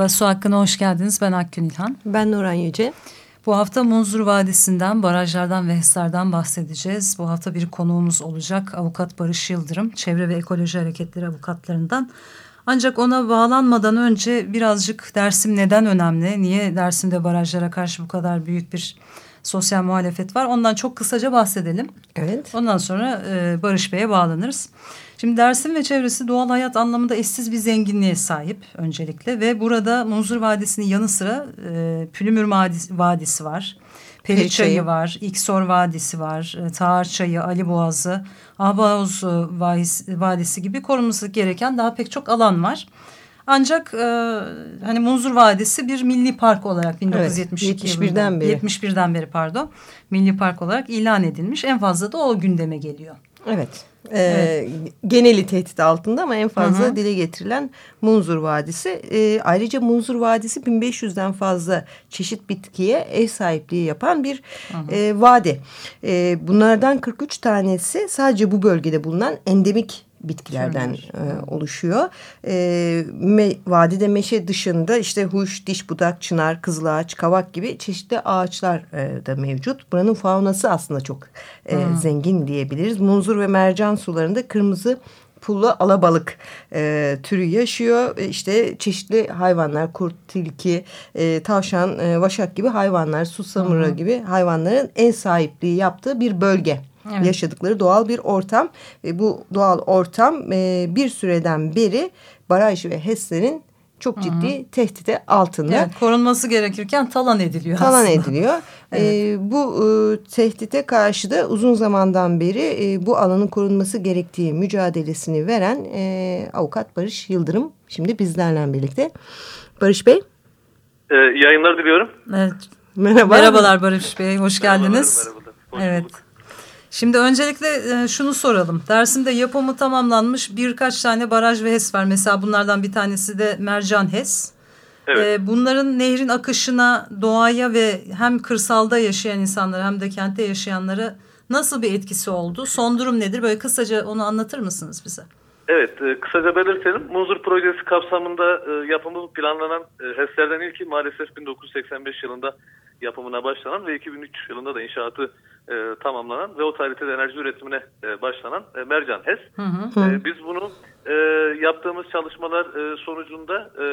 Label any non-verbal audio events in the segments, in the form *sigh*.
Merhaba, Su Hakkı'na hoş geldiniz. Ben Akgün İlhan. Ben Nuran Yüce. Bu hafta Munzur Vadisi'nden, barajlardan ve HES'lerden bahsedeceğiz. Bu hafta bir konuğumuz olacak. Avukat Barış Yıldırım, Çevre ve Ekoloji Hareketleri avukatlarından. Ancak ona bağlanmadan önce birazcık Dersim neden önemli? Niye Dersim'de barajlara karşı bu kadar büyük bir sosyal muhalefet var? Ondan çok kısaca bahsedelim. Evet. Ondan sonra e, Barış Bey'e bağlanırız. Şimdi Dersim ve çevresi doğal hayat anlamında eşsiz bir zenginliğe sahip öncelikle ve burada Munzur Vadisi'nin yanı sıra e, Pülümür Vadisi var. Periçayı var, İksor Vadisi var, e, Tağır Çayı, Ali Boğazı, Ahbaoz Vadisi gibi korunması gereken daha pek çok alan var. Ancak e, hani Munzur Vadisi bir milli park olarak 1972 evet, 71'den beri 71'den beri pardon milli park olarak ilan edilmiş. En fazla da o gündeme geliyor. Evet. Ee, evet. geneli tehdit altında ama en fazla hı hı. dile getirilen Munzur Vadisi. Ee, ayrıca Munzur Vadisi 1500'den fazla çeşit bitkiye ev sahipliği yapan bir hı hı. E, vadi. E, bunlardan 43 tanesi sadece bu bölgede bulunan endemik bitkilerden e, oluşuyor. E, me, vadide meşe dışında işte huş, diş budak, çınar, kızılağaç, kavak gibi çeşitli ağaçlar e, da mevcut. Buranın faunası aslında çok e, zengin diyebiliriz. Munzur ve mercan sularında kırmızı pullu alabalık e, türü yaşıyor. E, işte çeşitli hayvanlar, kurt, tilki, e, tavşan, e, vaşak gibi hayvanlar, susamura gibi hayvanların en sahipliği yaptığı bir bölge evet. yaşadıkları doğal bir ortam. Ve bu doğal ortam e, bir süreden beri baraj ve HES'lerin çok ciddi Hı -hı. tehdide altında. Evet, korunması gerekirken talan ediliyor Talan aslında. ediliyor. *laughs* evet. ee, bu e, tehdite karşı da uzun zamandan beri e, bu alanın korunması gerektiği mücadelesini veren e, avukat Barış Yıldırım şimdi bizlerle birlikte. Barış Bey. Ee, yayınlar diliyorum. Evet. Merhaba. Merhabalar Barış Bey, hoş geldiniz. Merhabalar, merhabalar. Hoş evet. Bulduk. Şimdi öncelikle e, şunu soralım. Dersimde yapımı tamamlanmış birkaç tane baraj ve HES var. Mesela bunlardan bir tanesi de Mercan HES. Evet. E, bunların nehrin akışına, doğaya ve hem kırsalda yaşayan insanlara hem de kentte yaşayanlara nasıl bir etkisi oldu? Son durum nedir? Böyle kısaca onu anlatır mısınız bize? Evet, e, kısaca belirtelim. Muzur projesi kapsamında yapımı planlanan HES'lerden ilki maalesef 1985 yılında yapımına başlanan ve 2003 yılında da inşaatı e, tamamlanan ve o tarihte de enerji üretimine e, başlanan e, Mercan HES. Hı hı. E, biz bunu e, yaptığımız çalışmalar e, sonucunda e,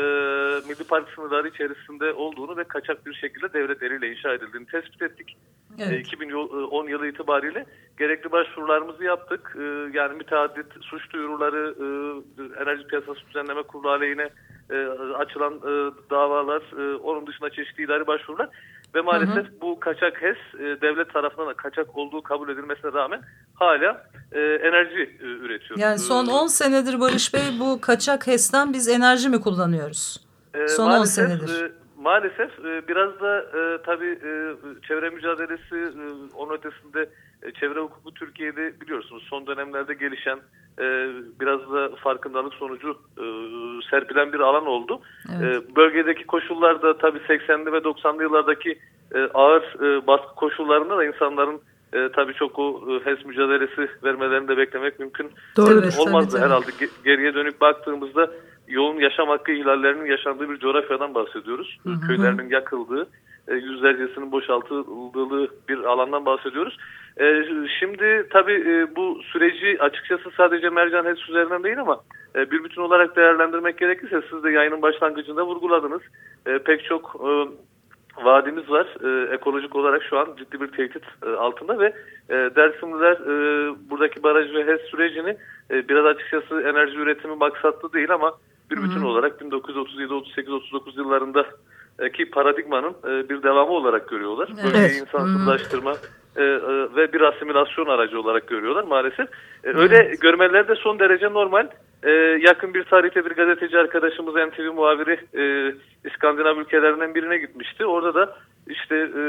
Milli Park sınırları içerisinde olduğunu ve kaçak bir şekilde devlet eliyle inşa edildiğini tespit ettik. Evet. E, 2010 yılı itibariyle gerekli başvurularımızı yaptık. E, yani müteaddit suç duyuruları, e, enerji piyasası düzenleme kurulu aleyhine e, açılan e, davalar, e, onun dışında çeşitli idari başvurular ve maalesef hı hı. bu kaçak HES e, devlet tarafından da kaçak olduğu kabul edilmesine rağmen hala e, enerji e, üretiyor. Yani son 10 senedir Barış Bey bu kaçak HES'ten biz enerji mi kullanıyoruz? E, son 10 senedir. E, maalesef e, biraz da e, tabii e, çevre mücadelesi e, onun ötesinde e, çevre hukuku Türkiye'de biliyorsunuz son dönemlerde gelişen e, biraz da farkındalık sonucu e, serpilen bir alan oldu. Evet. E, bölgedeki koşullar da tabii 80'li ve 90'lı yıllardaki e, ağır e, baskı koşullarında da insanların e, tabii çok o e, HES mücadelesi vermelerini de beklemek mümkün Doğru, olmazdı tabii, herhalde. Ge geriye dönük baktığımızda yoğun yaşam hakkı ihlallerinin yaşandığı bir coğrafyadan bahsediyoruz. Hı hı. Köylerinin yakıldığı, e, yüzlercesinin boşaltıldığı bir alandan bahsediyoruz. E, şimdi tabii e, bu süreci açıkçası sadece Mercan HES üzerinden değil ama e, bir bütün olarak değerlendirmek gerekirse siz de yayının başlangıcında vurguladınız. E, pek çok e, vadimiz var. E, ekolojik olarak şu an ciddi bir tehdit e, altında ve e, Dersimliler e, buradaki baraj ve HES sürecini e, biraz açıkçası enerji üretimi maksatlı değil ama bir bütün olarak 1937, 38, 39 yıllarında ki paradigmanın e, bir devamı olarak görüyorlar. Evet. Bölgeyi insansızlaştırma, e, e, ve bir asimilasyon aracı olarak görüyorlar maalesef. E, öyle görmeler de son derece normal. E, yakın bir tarihte bir gazeteci arkadaşımız NTV muhabiri e, İskandinav ülkelerinden birine gitmişti. Orada da işte e,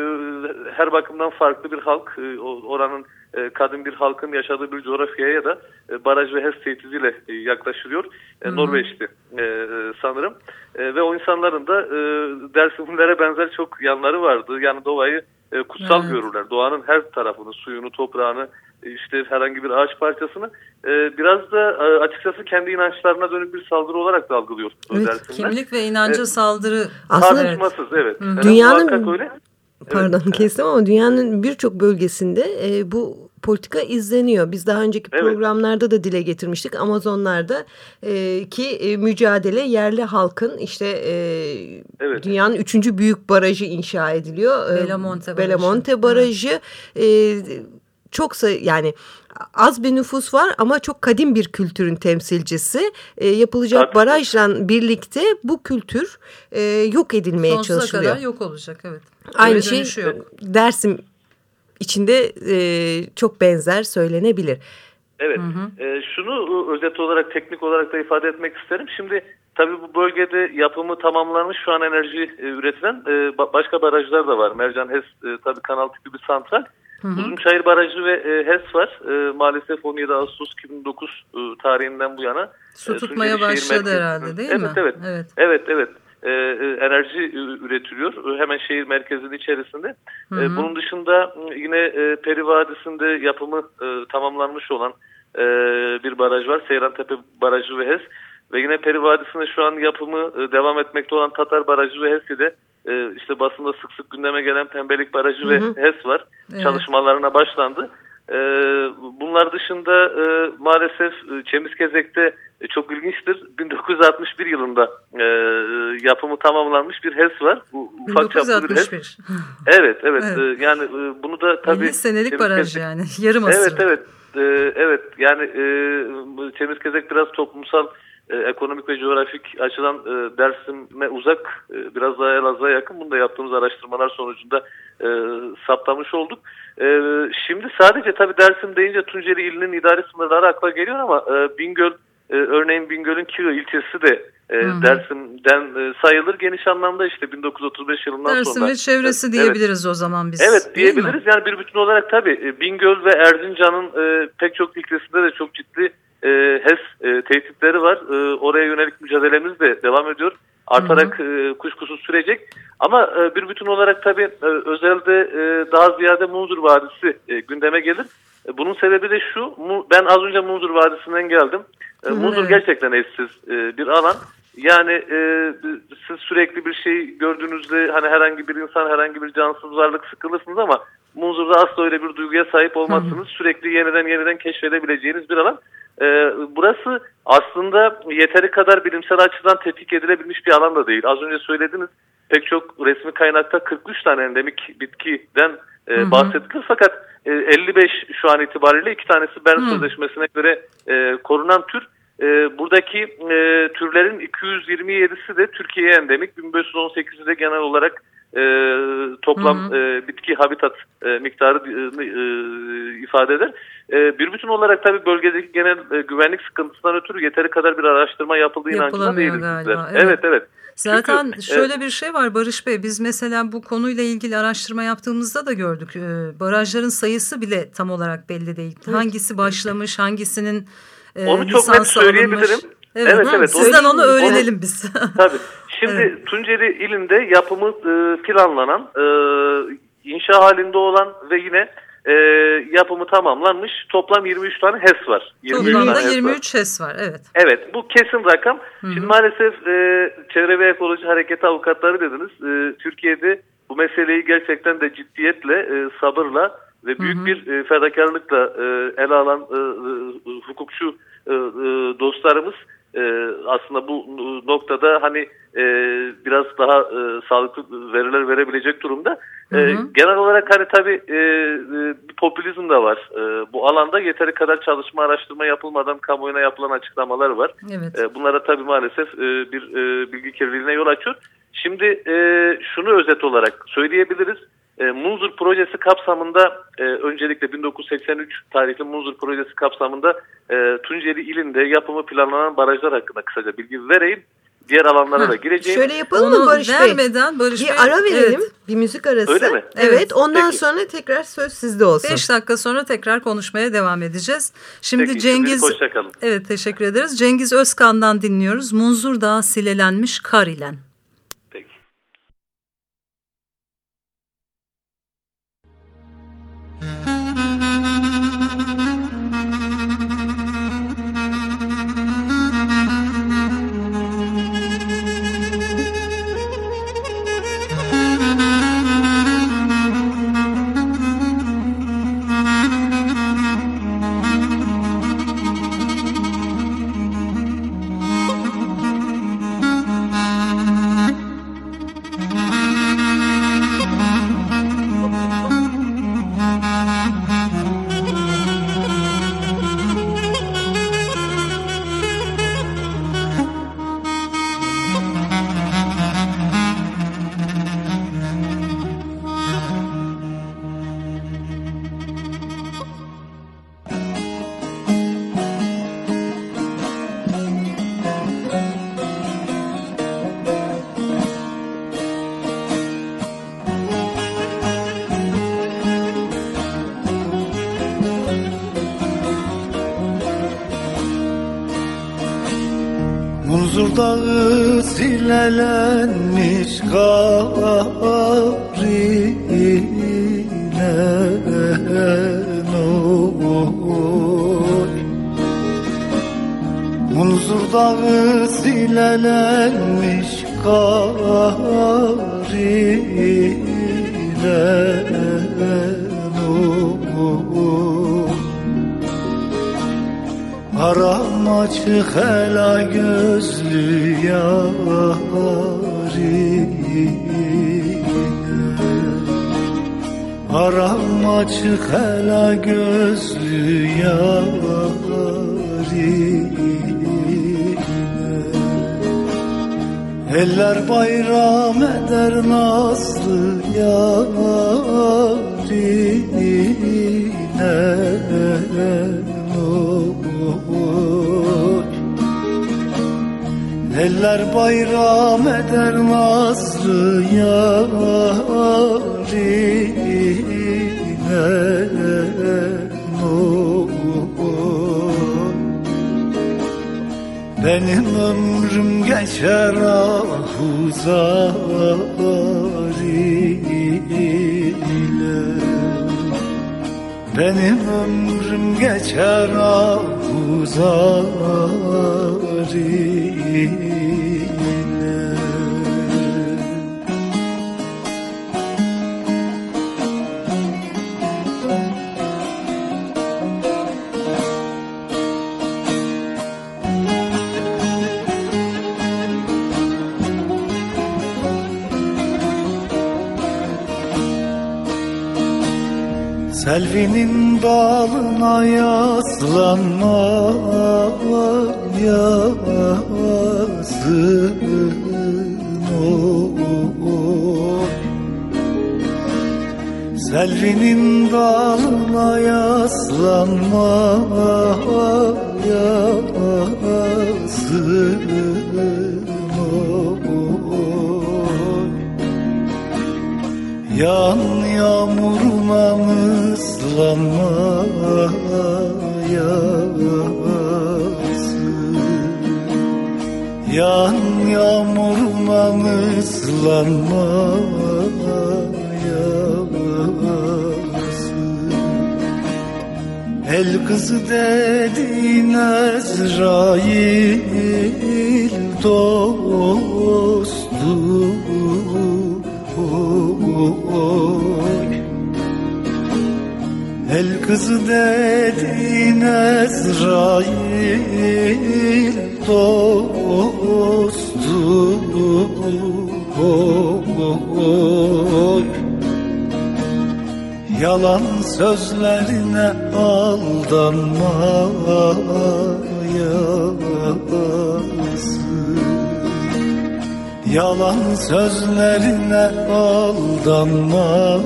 her bakımdan farklı bir halk, e, oranın e, kadın bir halkın yaşadığı bir coğrafyaya da e, baraj ve HES tehdidiyle e, yaklaşılıyor. E, Norveç'ti e, sanırım. E, ve o insanların da e, Dersimlere benzer çok yanları vardı. Yani doğayı e, kutsal evet. görürler. Doğanın her tarafını, suyunu, toprağını, işte herhangi bir ağaç parçasını e, biraz da e, açıkçası kendi inançlarına dönük bir saldırı olarak da algılıyor. Evet, kimlik ve inanca e, saldırı. Aslında tartışmasız evet. evet. Dünyanın öyle. Pardon evet. kestim ama dünyanın birçok bölgesinde e, bu politika izleniyor. Biz daha önceki evet. programlarda da dile getirmiştik. Amazonlarda e, ki e, mücadele yerli halkın işte e, evet. dünyanın üçüncü büyük barajı inşa ediliyor. E, Belamonte Barajı. Belamonte Barajı. Evet. E, çok yani az bir nüfus var ama çok kadim bir kültürün temsilcisi. E, yapılacak Tabii. barajla birlikte bu kültür e, yok edilmeye Sonsuza çalışılıyor. Sonsuza kadar yok olacak evet. Aynı şey yok. Dersim içinde e, çok benzer söylenebilir. Evet. Hı hı. E, şunu özet olarak teknik olarak da ifade etmek isterim. Şimdi tabii bu bölgede yapımı tamamlanmış şu an enerji e, üretilen e, başka barajlar da var. Mercan HES e, tabii kanal tipi bir santral. Hı hı. Uzunçayır Barajı ve e, HES var. E, maalesef 17 Ağustos 2009 e, tarihinden bu yana. Su e, tutmaya başladı herhalde değil evet, mi? Evet evet. Evet evet. E, e, enerji üretiliyor. Hemen şehir merkezinin içerisinde. Hı hı. E, bunun dışında yine e, Peri Vadisi'nde yapımı e, tamamlanmış olan e, bir baraj var. Seyrantepe Barajı ve HES. Ve yine Peri Vadisi'nde şu an yapımı e, devam etmekte olan Tatar Barajı ve HES'i de e, işte basında sık sık gündeme gelen Pembelik Barajı hı hı. ve HES var. Evet. Çalışmalarına başlandı. E, bunlar dışında e, maalesef e, Çemizkezek'te e, çok ilginçtir. 1961 yılında e, yapımı tamamlanmış bir HES var. Bu, ufak 1961. çaplı bir HES. *laughs* Evet, evet. evet. Yani bunu da tabii... 50 senelik baraj yani. *laughs* Yarım asır. Evet, evet. Evet. Yani e, Çemizkezek biraz toplumsal e, ekonomik ve coğrafik açıdan e, Dersim'e uzak, e, biraz daha Elazığ'a yakın. Bunu da yaptığımız araştırmalar sonucunda e, saptamış olduk. E, şimdi sadece tabii Dersim deyince Tunceli ilinin idari sınırları akla geliyor ama e, Bingöl, e, örneğin Bingöl'ün Kilo ilçesi de e, Dersim'den e, sayılır. Geniş anlamda işte 1935 yılından Dersim sonra. Dersim ve çevresi diyebiliriz evet. o zaman biz. Evet diyebiliriz. Yani bir bütün olarak tabii e, Bingöl ve Erzincan'ın e, pek çok ilçesinde de çok ciddi e, HES e, tehditleri var. E, oraya yönelik mücadelemiz de devam ediyor. Artarak hı hı. E, kuşkusuz sürecek. Ama e, bir bütün olarak tabii e, özelde e, daha ziyade Munzur Vadisi e, gündeme gelir. E, bunun sebebi de şu. Mu, ben az önce Munzur Vadisi'nden geldim. E, Munzur evet. gerçekten eşsiz e, bir alan. Yani e, siz sürekli bir şey gördüğünüzde hani herhangi bir insan, herhangi bir cansız varlık sıkılırsınız ama Munzur'da asla öyle bir duyguya sahip olmazsınız. Hı hı. Sürekli yeniden yeniden keşfedebileceğiniz bir alan. E, burası aslında yeteri kadar bilimsel açıdan tetkik edilebilmiş bir alan da değil. Az önce söylediniz pek çok resmi kaynakta 43 tane endemik bitkiden e, bahsedilir. Fakat e, 55 şu an itibariyle iki tanesi Bern Sözleşmesi'ne göre e, korunan tür. E, buradaki e, türlerin 227'si de Türkiye'ye endemik. 1518'i de genel olarak e, toplam hı hı. E, bitki habitat e, miktarı e, e, ifade eder. E, bir bütün olarak tabii bölgedeki genel e, güvenlik sıkıntısından ötürü yeteri kadar bir araştırma yapıldığı inancında değiliz. Galiba. Evet. evet evet. Zaten Çünkü, şöyle evet. bir şey var Barış Bey biz mesela bu konuyla ilgili araştırma yaptığımızda da gördük. Ee, barajların sayısı bile tam olarak belli değil. Evet. Hangisi başlamış hangisinin e, Onu çok net söyleyebilirim. Alınmış. Evet, evet, evet. Sizden onu öğrenelim onu, biz. Tabii. *laughs* Şimdi evet. Tunceli ilinde yapımı e, planlanan, e, inşa halinde olan ve yine e, yapımı tamamlanmış toplam 23 tane HES var. 23 Toplamda 23 HES var. Evet. Evet bu kesin rakam. Hı-hı. Şimdi maalesef e, Çevre ve Ekoloji Hareketi avukatları dediniz. E, Türkiye'de bu meseleyi gerçekten de ciddiyetle, e, sabırla ve büyük Hı-hı. bir e, fedakarlıkla e, ele alan e, e, hukukçu e, e, dostlarımız e, aslında bu noktada hani e, biraz daha e, sağlıklı veriler verebilecek durumda. E, hı hı. Genel olarak hani tabii e, e, bir popülizm de var. E, bu alanda yeteri kadar çalışma araştırma yapılmadan kamuoyuna yapılan açıklamalar var. Evet. E, bunlara tabii maalesef e, bir e, bilgi kirliliğine yol açıyor. Şimdi e, şunu özet olarak söyleyebiliriz. E, Munzur projesi kapsamında e, öncelikle 1983 tarihli Munzur projesi kapsamında e, Tunceli ilinde yapımı planlanan barajlar hakkında kısaca bilgi vereyim. Diğer alanlara da gireceğim. Şöyle yapalım mı Barış Bey? vermeden Barış bir Bey. ara verelim. Evet. Bir müzik arası. Öyle mi? Evet. Evet. Ondan Peki. sonra tekrar söz sizde olsun. Beş dakika sonra tekrar konuşmaya devam edeceğiz. Şimdi Peki, Cengiz... hoşçakalın. Evet teşekkür ederiz. Cengiz Özkan'dan dinliyoruz. Munzur Dağı silelenmiş kar ilen. Dağı silelenmiş karilen oy Munzur dağı silelenmiş karilen oy Aram açık hela gözlü yarine Aram açık hela gözlü yarine Eller bayram eder nazlı yarine Eller bayram eder nazlı yarine. Benim ömrüm geçer ahuzar ile Benim ömrüm geçer ahuzar ile Selvinin dalına yaslanma yazın oy. Selvinin dalına yaslanma yazın oy. Yan yağmuruna ıslanma yazın Yan yağmuruna ıslanma yazın El kızı dediğin Ezrail dostu oy. El kızı dediğin Ezrail dostu. Yalan sözlerine aldanma yazın Yalan sözlerine aldanma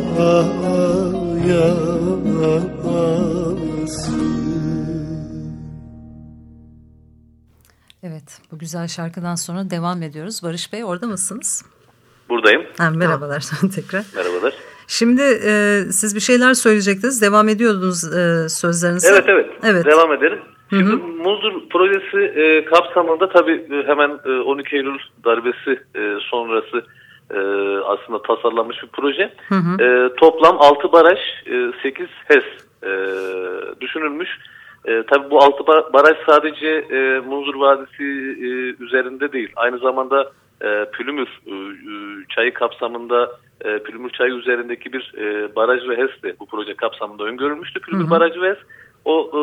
Evet, bu güzel şarkıdan sonra devam ediyoruz. Barış Bey orada mısınız? Buradayım. Ha, merhabalar *laughs* tekrar. Merhabalar. Şimdi e, siz bir şeyler söyleyecektiniz. Devam ediyordunuz e, sözlerinize. Evet, evet evet. Devam edelim. Şimdi hı hı. Muzur projesi e, kapsamında tabii e, hemen e, 12 Eylül darbesi e, sonrası e, aslında tasarlanmış bir proje. Hı hı. E, toplam 6 baraj, e, 8 HES e, düşünülmüş. E, tabii bu 6 baraj sadece e, Munzur Vadisi e, üzerinde değil. Aynı zamanda e, Pülümür e, çayı kapsamında e, Pülümür çayı üzerindeki bir e, baraj ve HES de bu proje kapsamında öngörülmüştü. Pülümür hı hı. Barajı ve HES o e,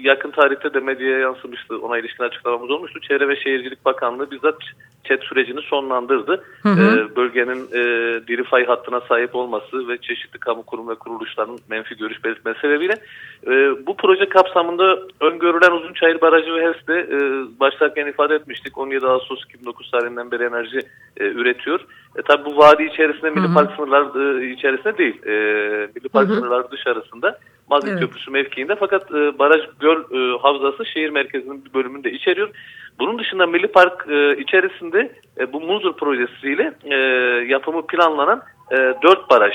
yakın tarihte de medyaya yansımıştı. Ona ilişkin açıklamamız olmuştu. Çevre ve Şehircilik Bakanlığı bizzat çet sürecini sonlandırdı. Hı hı. E, bölgenin e, diri fay hattına sahip olması ve çeşitli kamu kurum ve kuruluşların menfi görüş belirtmesi sebebiyle e, bu proje kapsamında öngörülen Uzunçayır Barajı ve HES'te e, başlarken ifade etmiştik. 17 Ağustos 2009 tarihinden beri enerji e, üretiyor. E, tabii bu vadi içerisinde, Milli Park sınırları e, içerisinde değil. E, Milli Park hı hı. sınırları dışarısında Mazgirt evet. Köprüsü mevkiinde fakat e, baraj göl e, havzası şehir merkezinin bir bölümünü de içeriyor. Bunun dışında Milli Park e, içerisinde e, bu Muzur projesiyle e, yapımı planlanan e, 4 baraj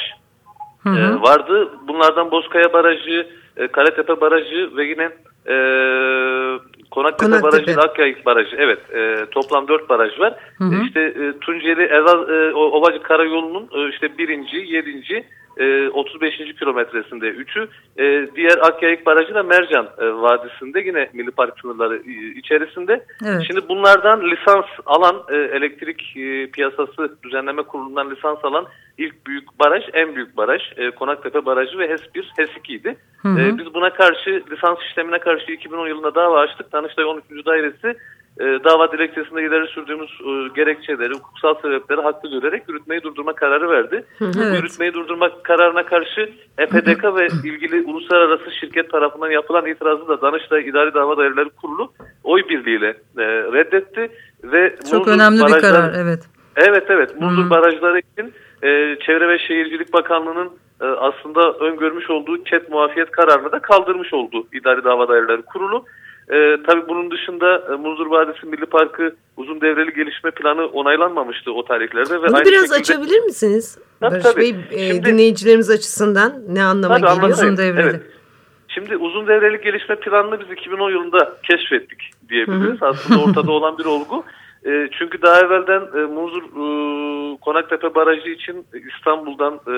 hı hı. E, vardı. Bunlardan Bozkaya Barajı, e, Kaletepe Barajı ve yine e, Konaktepe, Konaktepe Barajı, Akyayık Barajı. Evet, e, toplam dört baraj var. Hı hı. E, işte e, Tunceli Erzaz, e, Ovacık Karayolu'nun e, işte birinci, yedinci, 35. E, kilometresinde üçü. E, diğer Akyayık Barajı da Mercan e, Vadisi'nde yine Milli Park sınırları içerisinde. Evet. Şimdi bunlardan lisans alan elektrik piyasası düzenleme kurulundan lisans alan ilk büyük baraj, en büyük baraj Konaktepe Barajı ve HES 1, HES 2 idi. Hı hı. Biz buna karşı lisans işlemine karşı 2010 yılında dava açtık. Danıştay 13. Dairesi e, dava dilekçesinde ileri sürdüğümüz e, gerekçeleri, hukuksal sebepleri haklı görerek yürütmeyi durdurma kararı verdi. Evet. Yürütmeyi durdurma kararına karşı EPDK ve ilgili uluslararası şirket tarafından yapılan itirazı da Danıştay İdari Dava Daireleri Kurulu oy birliğiyle e, reddetti. ve Çok önemli barajlar, bir karar, evet. Evet, evet. Muzur barajları için e, Çevre ve Şehircilik Bakanlığı'nın e, aslında öngörmüş olduğu ket muafiyet kararını da kaldırmış oldu İdari Dava Daireleri Kurulu. E, tabii bunun dışında e, Munzur Vadisi Milli Parkı uzun devreli gelişme planı onaylanmamıştı o tarihlerde. Ve Bunu aynı biraz şekilde... açabilir misiniz? Tabii, Barış tabii. Bey e, Şimdi, dinleyicilerimiz açısından ne anlama geliyor uzun devreli? Evet. Şimdi uzun devreli gelişme planını biz 2010 yılında keşfettik diyebiliriz. Aslında ortada olan bir olgu. E, çünkü daha evvelden e, Muzur e, Konaktepe Barajı için İstanbul'dan e,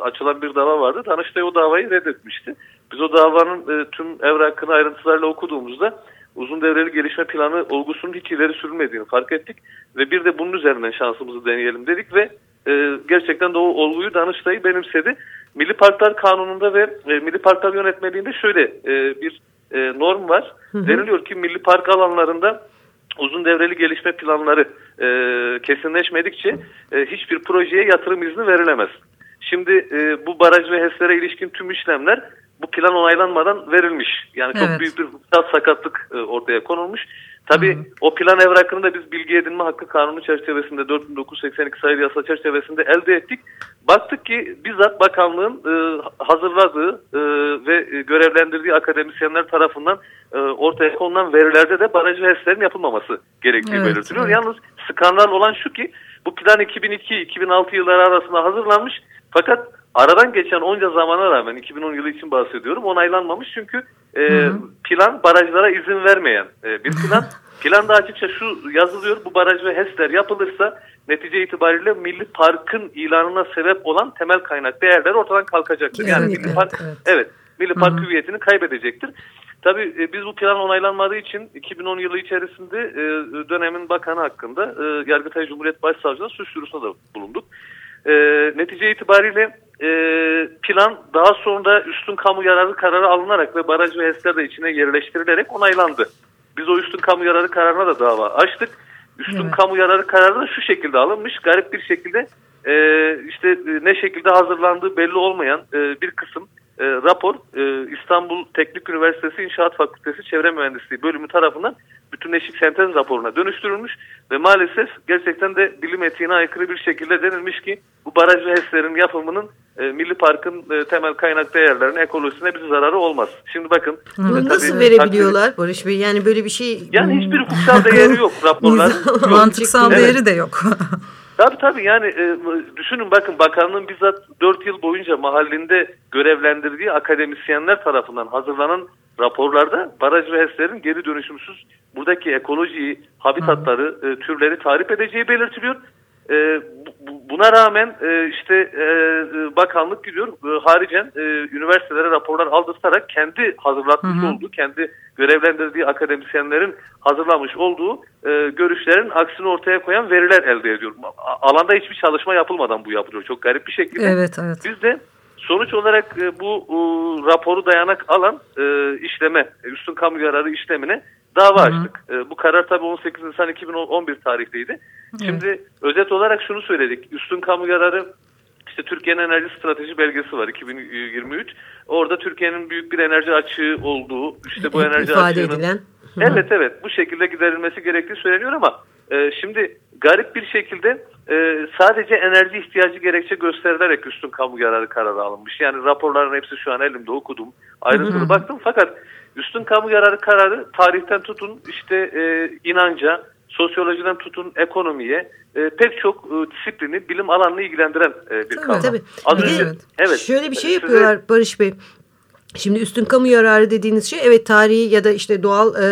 açılan bir dava vardı. Danıştay o davayı reddetmişti. Biz o davanın e, tüm evrakını ayrıntılarla okuduğumuzda uzun devreli gelişme planı olgusunun hiç ileri sürülmediğini fark ettik. Ve bir de bunun üzerinden şansımızı deneyelim dedik ve e, gerçekten de o olguyu Danıştay benimsedi. Milli Parklar Kanunu'nda ve e, Milli Parklar Yönetmeliğinde şöyle e, bir e, norm var. Hı hı. Deniliyor ki milli park alanlarında uzun devreli gelişme planları e, kesinleşmedikçe e, hiçbir projeye yatırım izni verilemez. Şimdi e, bu baraj ve HES'lere ilişkin tüm işlemler bu plan onaylanmadan verilmiş. Yani çok evet. büyük bir hukuksal sakatlık e, ortaya konulmuş. Tabii Hı. o plan evrakını da biz bilgi edinme hakkı kanunu çerçevesinde 4982 sayılı yasa çerçevesinde elde ettik. Baktık ki bizzat bakanlığın e, hazırladığı e, ve görevlendirdiği akademisyenler tarafından e, ortaya konulan verilerde de baraj ve HES'lerin yapılmaması gerektiği evet, belirtiliyor. Evet. Yalnız skandal olan şu ki bu plan 2002-2006 yılları arasında hazırlanmış fakat aradan geçen onca zamana rağmen 2010 yılı için bahsediyorum onaylanmamış çünkü e, plan barajlara izin vermeyen e, bir plan. Planda açıkça şu yazılıyor bu baraj ve HES'ler yapılırsa netice itibariyle Milli Park'ın ilanına sebep olan temel kaynak değerler ortadan kalkacaktır. Yani Milli Park evet, evet Milli Park Hı-hı. hüviyetini kaybedecektir. Tabii e, biz bu plan onaylanmadığı için 2010 yılı içerisinde e, dönemin bakanı hakkında e, Yargıtay Cumhuriyet Başsavcılığı suç duyurusunda da bulunduk. E, netice itibariyle e, plan daha sonra üstün kamu yararı kararı alınarak ve baraj ve HES'ler de içine yerleştirilerek onaylandı. Biz o üstün kamu yararı kararına da dava açtık. Üstün evet. kamu yararı kararı da şu şekilde alınmış. Garip bir şekilde e, işte e, ne şekilde hazırlandığı belli olmayan e, bir kısım e, rapor e, İstanbul Teknik Üniversitesi İnşaat Fakültesi Çevre Mühendisliği bölümü tarafından bütünleşik sentez raporuna dönüştürülmüş ve maalesef gerçekten de bilim etiğine aykırı bir şekilde denilmiş ki bu baraj ve HES'lerin yapımının e, Milli Park'ın e, temel kaynak değerlerinin ekolojisine bir zararı olmaz. Şimdi bakın. Bunu e, nasıl verebiliyorlar takdir... Barış Bey? Yani böyle bir şey... Yani hiçbir hukuksal değeri yok *laughs* raporlar. Mantıksal değeri de yok. *laughs* Tabii tabii yani e, düşünün bakın bakanlığın bizzat 4 yıl boyunca mahallinde görevlendirdiği akademisyenler tarafından hazırlanan raporlarda baraj ve HES'lerin geri dönüşümsüz buradaki ekolojiyi, habitatları, e, türleri tarif edeceği belirtiliyor. E, buna rağmen e, işte e, bakanlık gidiyor e, haricen e, üniversitelere raporlar aldırtarak kendi hazırlatmış hı hı. olduğu, kendi görevlendirdiği akademisyenlerin hazırlamış olduğu e, görüşlerin aksini ortaya koyan veriler elde ediyor. Alanda hiçbir çalışma yapılmadan bu yapılıyor. Çok garip bir şekilde. Evet, evet. Biz de sonuç olarak e, bu e, raporu dayanak alan e, işleme, üstün kamu yararı işlemine dava Hı -hı. açtık. E, bu karar tabii 18 Nisan 2011 tarihliydi. Hı. Şimdi özet olarak şunu söyledik. Üstün kamu yararı işte Türkiye'nin enerji strateji belgesi var 2023. Orada Türkiye'nin büyük bir enerji açığı olduğu, işte bu enerji İfade açığının edilen. Evet evet bu şekilde giderilmesi gerektiği söyleniyor ama e, şimdi garip bir şekilde e, sadece enerji ihtiyacı gerekçe gösterilerek üstün kamu yararı kararı alınmış. Yani raporların hepsi şu an elimde okudum, ayrıntılı baktım fakat üstün kamu yararı kararı tarihten tutun işte e, inanca, sosyolojiden tutun ekonomiye e, pek çok e, disiplini, bilim alanını ilgilendiren e, bir kavram. Tabii. Az önce, evet. Şöyle bir şey yapıyorlar size, Barış Bey. Şimdi üstün kamu yararı dediğiniz şey evet tarihi ya da işte doğal e,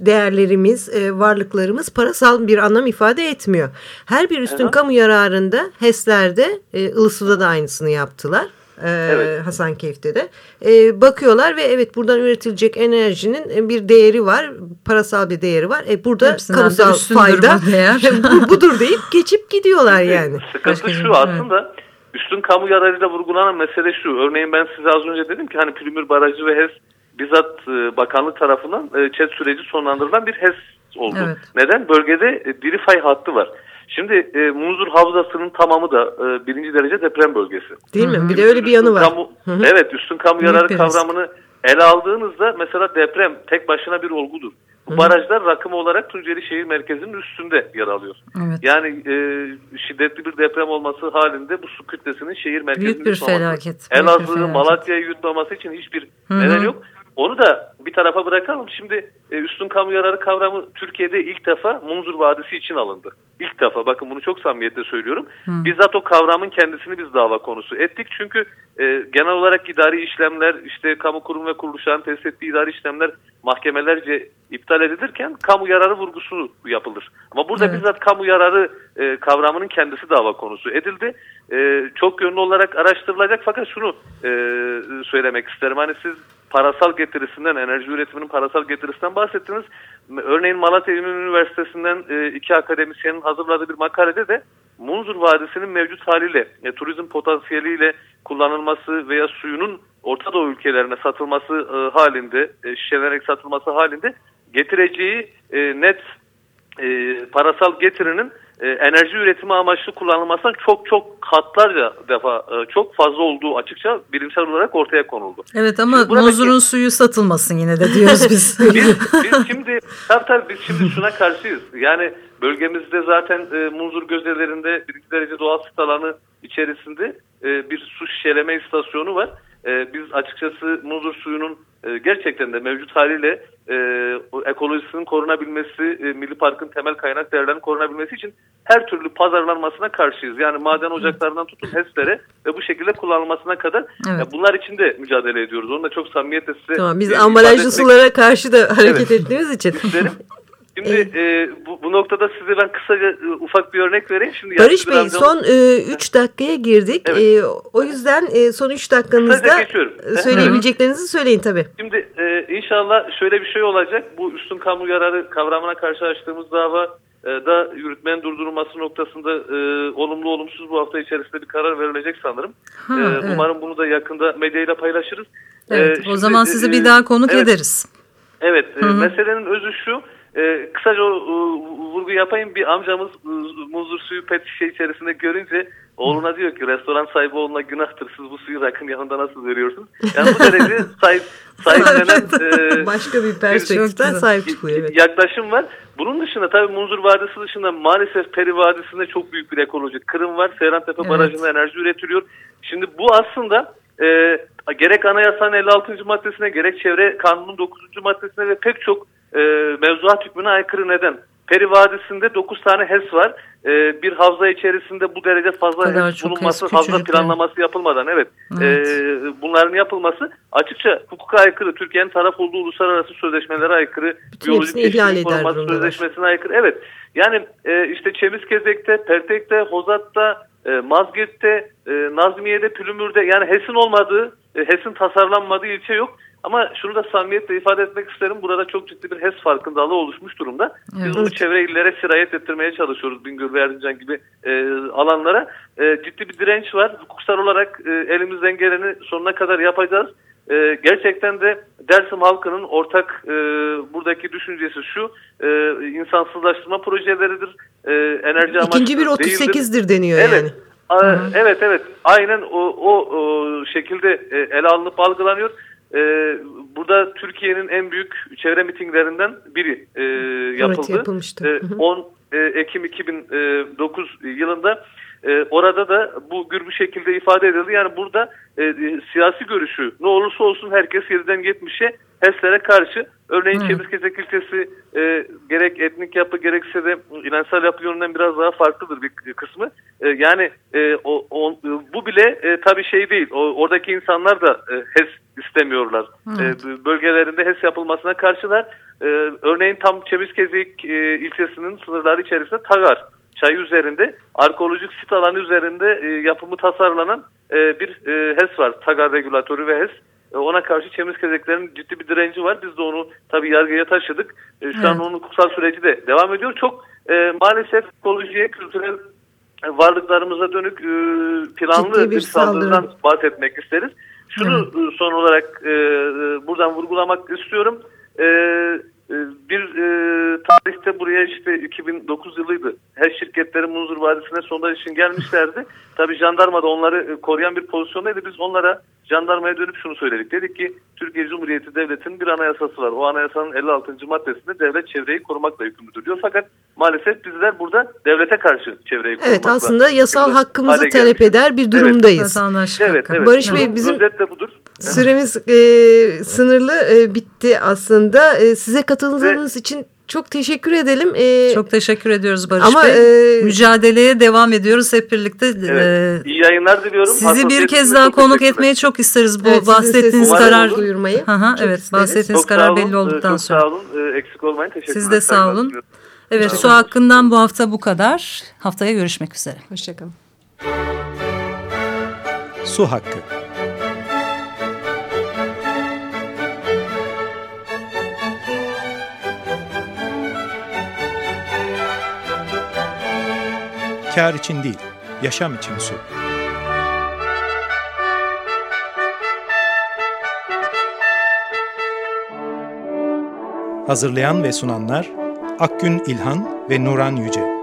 değerlerimiz, e, varlıklarımız parasal bir anlam ifade etmiyor. Her bir üstün Aha. kamu yararında HES'lerde, e, Ilısu'da da aynısını yaptılar e, evet. Hasankeyf'te de. E, bakıyorlar ve evet buradan üretilecek enerjinin bir değeri var. Parasal bir değeri var. E, burada Hepsinden kamusal fayda *laughs* *laughs* bu, budur deyip geçip gidiyorlar yani. Sıkıntı şu aslında üstün kamu yararıyla vurgulanan mesele şu. Örneğin ben size az önce dedim ki hani Plümür Barajı ve HES bizzat e, bakanlık tarafından e, ÇED süreci sonlandırılan bir HES oldu. Evet. Neden? Bölgede e, diri fay hattı var. Şimdi e, Munzur Havzası'nın tamamı da e, birinci derece deprem bölgesi. Değil mi? Bir de öyle bir yanı var. Kamu, evet üstün kamu yararı kavramını ele aldığınızda mesela deprem tek başına bir olgudur. Bu barajlar rakım olarak Tunceli şehir merkezinin üstünde yer alıyor. Evet. Yani e, şiddetli bir deprem olması halinde bu su kütlesinin şehir merkezinin Büyük bir felaket. Elazığ'ı, Malatya'yı yutmaması için hiçbir Hı -hı. neden yok. Onu da bir tarafa bırakalım. Şimdi e, üstün kamu yararı kavramı Türkiye'de ilk defa Munzur Vadisi için alındı. İlk defa bakın bunu çok samimiyetle söylüyorum. Hı. Bizzat o kavramın kendisini biz dava konusu ettik. Çünkü e, genel olarak idari işlemler işte kamu kurum ve kuruluşların tesis ettiği idari işlemler mahkemelerce iptal edilirken kamu yararı vurgusu yapılır. Ama burada evet. bizzat kamu yararı e, kavramının kendisi dava konusu edildi. E, çok yönlü olarak araştırılacak fakat şunu e, söylemek isterim. Hani siz parasal getirisinden, enerji üretiminin parasal getirisinden bahsettiniz. Örneğin Malatya Üniversitesi'nden e, iki akademisyenin hazırladığı bir makalede de Munzur Vadisi'nin mevcut haliyle, e, turizm potansiyeliyle kullanılması veya suyunun Orta Doğu ülkelerine satılması e, halinde, e, şişelenerek satılması halinde getireceği e, net e, parasal getirinin e, enerji üretimi amaçlı kullanılmasından çok çok katlarca defa e, çok fazla olduğu açıkça bilimsel olarak ortaya konuldu. Evet ama buradaki, muzurun suyu satılmasın yine de diyoruz biz. *laughs* biz, biz şimdi tabii tabii biz şimdi şuna karşıyız. Yani bölgemizde zaten e, muzur gözelerinde birinci derece doğal sit alanı içerisinde e, bir su şişeleme istasyonu var. E, biz açıkçası muzur suyunun e, gerçekten de mevcut haliyle e, ekolojisinin korunabilmesi, e, Milli Park'ın temel kaynak değerlerinin korunabilmesi için her türlü pazarlanmasına karşıyız. Yani maden ocaklarından tutun HES'lere ve bu şekilde kullanılmasına kadar evet. bunlar için de mücadele ediyoruz. Onu da çok samimiyetle size... Tamam, biz ambalajlı sulara karşı da hareket evet. ettiğimiz için. İsterim. *laughs* Şimdi e, bu, bu noktada size ben kısaca e, ufak bir örnek vereyim. Şimdi Barış Bey amcam... son 3 e, dakikaya girdik. Evet. E, o yüzden e, son 3 dakikanızda söyleyebileceklerinizi söyleyin tabii. Şimdi e, inşallah şöyle bir şey olacak. Bu üstün kamu yararı kavramına karşı açtığımız dava e, da yürütmenin durdurulması noktasında e, olumlu olumsuz bu hafta içerisinde bir karar verilecek sanırım. Ha, e, evet. Umarım bunu da yakında medyayla paylaşırız. Evet, e, şimdi, o zaman sizi bir daha konuk evet, ederiz. Evet, hı hı. E, meselenin özü şu. E, kısaca o, o, vurgu yapayım. Bir amcamız e, muzur suyu pet şişe içerisinde görünce oğluna diyor ki restoran sahibi oğluna günahtır siz bu suyu rakın yanında nasıl veriyorsunuz? Yani bu derece *laughs* sahip, sahiplenen e, *laughs* başka bir perspektiften sahip çıkıyor. Evet. Yaklaşım var. Bunun dışında tabii Munzur Vadisi dışında maalesef Peri Vadisi'nde çok büyük bir ekolojik kırım var. Seyrantepe evet. Barajı'nda enerji üretiliyor. Şimdi bu aslında e, gerek anayasanın 56. maddesine gerek çevre kanunun 9. maddesine ve pek çok e, mevzuat hükmüne aykırı neden. Peri Vadisi'nde 9 tane HES var. E, bir havza içerisinde bu derece fazla HES bulunması, havza planlaması yapılmadan evet, evet. E, bunların yapılması açıkça hukuka aykırı, Türkiye'nin taraf olduğu uluslararası sözleşmelere aykırı, Bütün biyolojik çeşitlilik koruması sözleşmesine aykırı. Evet. Yani e, işte Çemizkezek'te, Pertek'te, Hozat'ta, e, Mazgirt'te, e, Nazmiye'de, Pülümür'de yani HES'in olmadığı, e, HES'in tasarlanmadığı ilçe yok. Ama şunu da samimiyetle ifade etmek isterim. Burada çok ciddi bir HES farkındalığı oluşmuş durumda. Evet. Biz bunu çevre illere sirayet ettirmeye çalışıyoruz. Bingöl ve Erzincan gibi e, alanlara. E, ciddi bir direnç var. Hukuksal olarak e, elimizden geleni sonuna kadar yapacağız. E, gerçekten de Dersim halkının ortak e, buradaki düşüncesi şu. E, insansızlaştırma projeleridir. E, enerji amaçlı İkinci bir 38'dir deniyor evet. yani. Hı. Evet evet aynen o, o, o şekilde e, ele alınıp algılanıyor. Ee, burada Türkiye'nin en büyük çevre mitinglerinden biri e, yapıldı. Evet, yapılmıştı. E, 10 e, Ekim 2009 yılında e, orada da bu gür bir şekilde ifade edildi. Yani burada e, siyasi görüşü ne olursa olsun herkes 7'den 70'e HES'lere karşı örneğin Çevirkezek ilçesi e, gerek etnik yapı gerekse de inansal yapı yönünden biraz daha farklıdır bir kısmı. E, yani e, o, o, bu bile e, tabii şey değil. O, oradaki insanlar da e, HES istemiyorlar. Evet. E, bölgelerinde HES yapılmasına karşılar. E, örneğin tam Çevirkezek e, ilçesinin sınırları içerisinde Tagar çayı üzerinde arkeolojik sit alanı üzerinde e, yapımı tasarlanan e, bir e, HES var. Tagar regülatörü ve HES. E, ona karşı Çemizkezeklerin ciddi bir direnci var. Biz de onu tabii yargıya taşıdık. E, şu evet. an onun hukuksal süreci de devam ediyor. Çok e, maalesef ekolojiye, kültürel varlıklarımıza dönük e, planlı bir, bir saldırıdan bahsetmek isteriz. Şunu evet. son olarak e, buradan vurgulamak istiyorum. E, bir e, tarihte buraya işte 2009 yılıydı. Her şirketlerin Munzur Vadisi'ne sondaj için gelmişlerdi. *laughs* Tabii jandarma da onları koruyan bir pozisyondaydı. Biz onlara jandarmaya dönüp şunu söyledik. Dedik ki Türkiye Cumhuriyeti Devleti'nin bir anayasası var. O anayasanın 56. maddesinde devlet çevreyi korumakla yükümlüdür diyor. Fakat maalesef bizler burada devlete karşı çevreyi korumakla Evet aslında yasal hakkımızı talep eder bir durumdayız. Evet, evet, evet. Barış Bey bizim budur. Süremiz e, sınırlı e, bitti aslında. E, size katıldığınız Ve, için çok teşekkür edelim. Ee, Çok teşekkür ediyoruz Barış ama, Bey. E, Mücadeleye devam ediyoruz hep birlikte. Evet, ee, iyi yayınlar diliyorum. Sizi bir kez daha konuk etmeyi çok isteriz. Bu evet, bahsettiğiniz karar duyurmayı. Aha, evet, isteriz. bahsettiğiniz çok karar belli olduktan çok sonra. Çok sağ olun. Ee, eksik olmayın. Teşekkür Siz de sağ olun. Evet, su hakkından bu hafta bu kadar. Haftaya görüşmek üzere. Hoşçakalın. Su hakkı. Kar için değil, yaşam için su. Hazırlayan ve sunanlar Akgün İlhan ve Nuran Yüce.